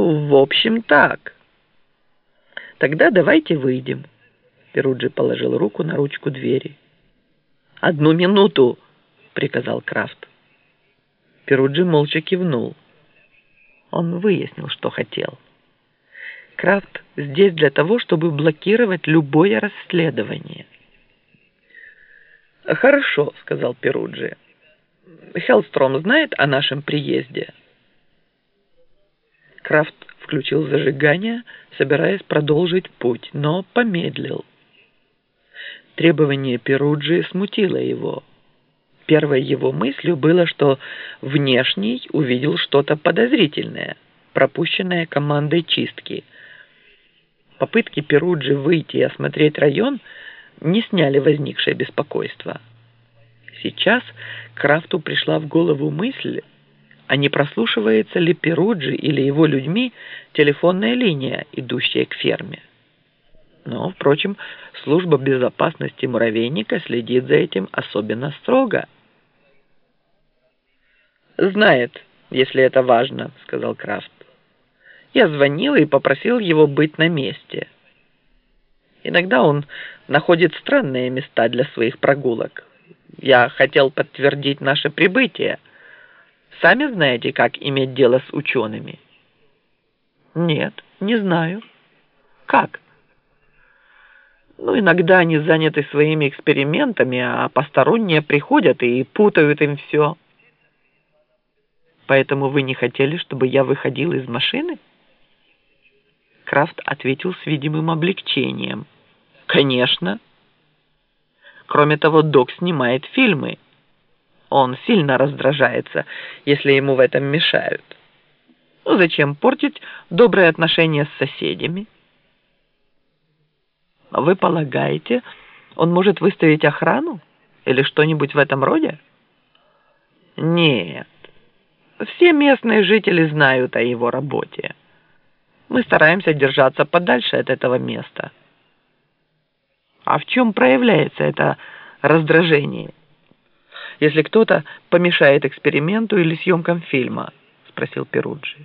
В общем, так. Тогда давайте выйдем. Перуджи положил руку на ручку двери. «Одну минуту!» — приказал Крафт. Перуджи молча кивнул. Он выяснил, что хотел. Крафт здесь для того, чтобы блокировать любое расследование. «Хорошо», — сказал Перуджи. «Хеллстром знает о нашем приезде?» Крафт включил зажигание, собираясь продолжить путь, но помедлил. Требование Перуджи смутило его. Первой его мыслью было, что внешний увидел что-то подозрительное, пропущенное командой чистки. Попытки Перуджи выйти и осмотреть район не сняли возникшее беспокойство. Сейчас Крафту пришла в голову мысль, а не прослушивается ли Перуджи или его людьми телефонная линия, идущая к ферме. Но, впрочем, служба безопасности муравейника следит за этим особенно строго. «Знает, если это важно», — сказал Крафт. «Я звонил и попросил его быть на месте. Иногда он находит странные места для своих прогулок. Я хотел подтвердить наше прибытие. Сами знаете, как иметь дело с учеными?» «Нет, не знаю». «Как?» Ну, иногда они заняты своими экспериментами, а посторонние приходят и путают им все. Поэтому вы не хотели, чтобы я выходил из машины? Крафт ответил с видимым облегчением. Конечно. Кроме того, док снимает фильмы. Он сильно раздражается, если ему в этом мешают. Ну, зачем портить добрые отношения с соседями? Вы полагаете, он может выставить охрану? Или что-нибудь в этом роде? Нет. Все местные жители знают о его работе. Мы стараемся держаться подальше от этого места. А в чем проявляется это раздражение? Если кто-то помешает эксперименту или съемкам фильма, спросил Перуджи.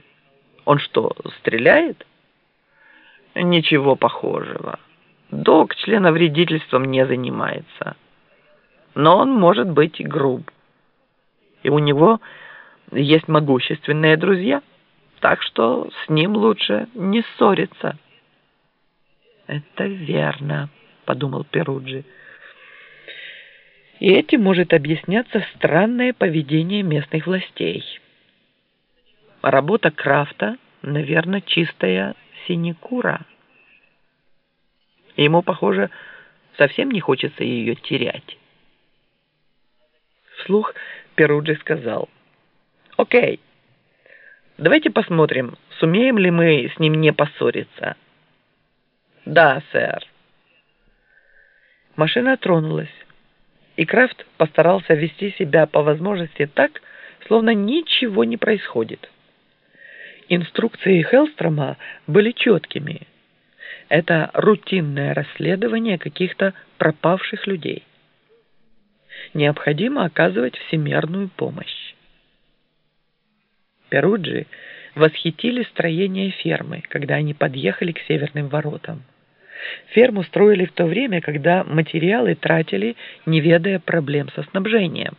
Он что, стреляет? Ничего похожего. Док членовредительством не занимается. Но он может быть груб. И у него есть могущественные друзья, так что с ним лучше не ссориться. «Это верно», — подумал Перуджи. И этим может объясняться странное поведение местных властей. Работа Крафта, наверное, чистая синекура. Ему, похоже, совсем не хочется ее терять. Вслух Перуджи сказал, «Окей, давайте посмотрим, сумеем ли мы с ним не поссориться». «Да, сэр». Машина тронулась, и Крафт постарался вести себя по возможности так, словно ничего не происходит. Инструкции Хелстрома были четкими – это рутинное расследование каких-то пропавших людей. Необходимо оказывать всемерную помощь. Перуджи восхитили строение фермы, когда они подъехали к северным воротам. Ферму строили в то время, когда материалы тратили, не ведая проблем со снабжением.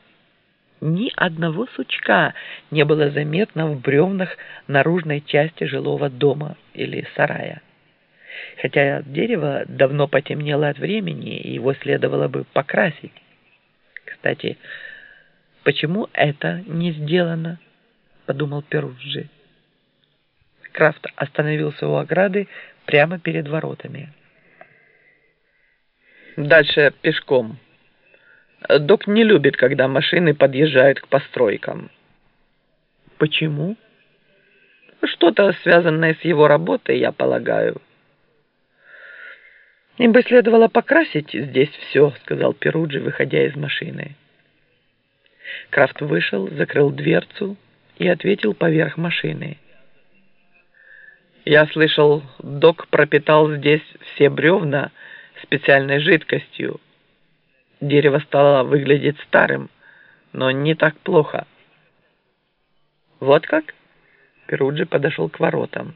Ни одного сучка не было заметно в бревнах наружной части жилого дома или сарая хотя дерево давно потемнело от времени, и его следовало бы покрасить. Кстати, почему это не сделано? Подумал Перуджи. Крафт остановился у ограды прямо перед воротами. Дальше пешком. Док не любит, когда машины подъезжают к постройкам. Почему? Что-то связанное с его работой, я полагаю. «Им бы следовало покрасить здесь все», — сказал Перуджи, выходя из машины. Крафт вышел, закрыл дверцу и ответил поверх машины. «Я слышал, док пропитал здесь все бревна специальной жидкостью. Дерево стало выглядеть старым, но не так плохо». «Вот как?» Перуджи подошел к воротам.